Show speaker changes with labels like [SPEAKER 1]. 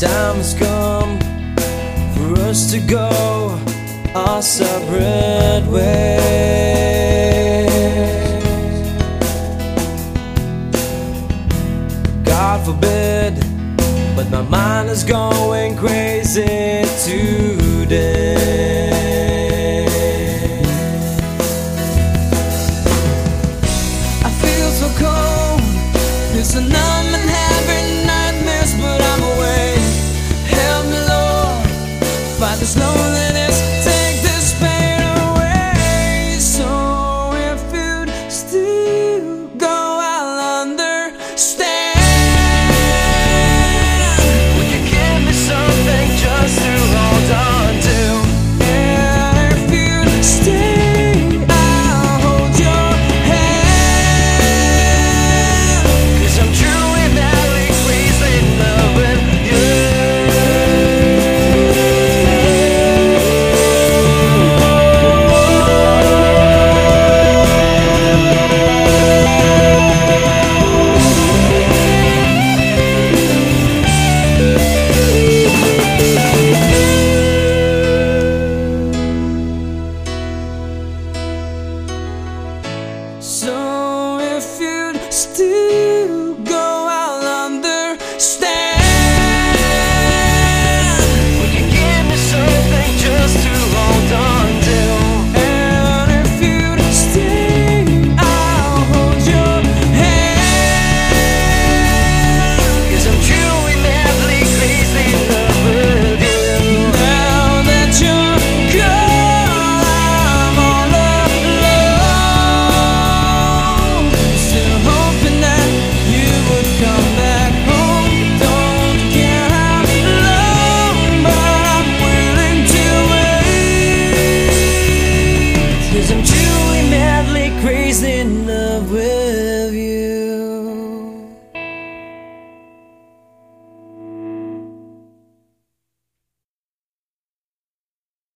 [SPEAKER 1] time has come for us to go our separate ways. God forbid, but my mind is going crazy today.